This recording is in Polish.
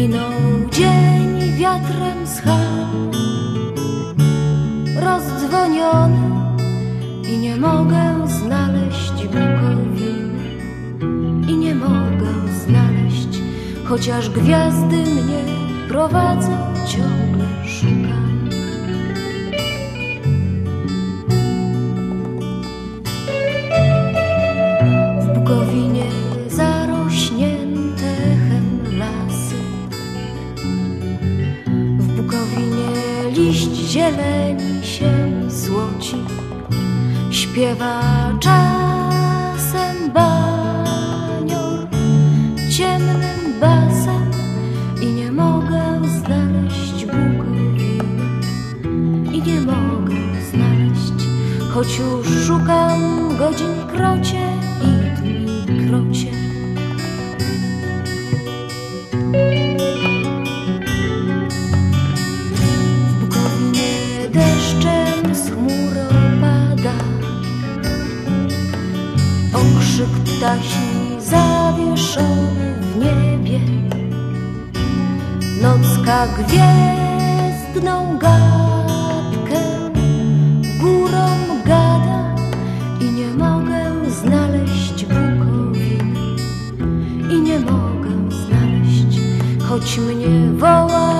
Minął dzień wiatrem schał, Rozdzwoniony i nie mogę znaleźć Bukowi I nie mogę znaleźć Chociaż gwiazdy mnie prowadzą ciągle szum liść zieleni się złoci, śpiewa czasem banior ciemnym basem i nie mogę znaleźć Bukowiny i nie mogę znaleźć, choć już szukam godzin krocie i dni krocie. Okrzyk ptasi zawieszony w niebie. Nocka gwiezdną gadkę Górą gada i nie mogę znaleźć Bukowiny I nie mogę znaleźć, choć mnie woła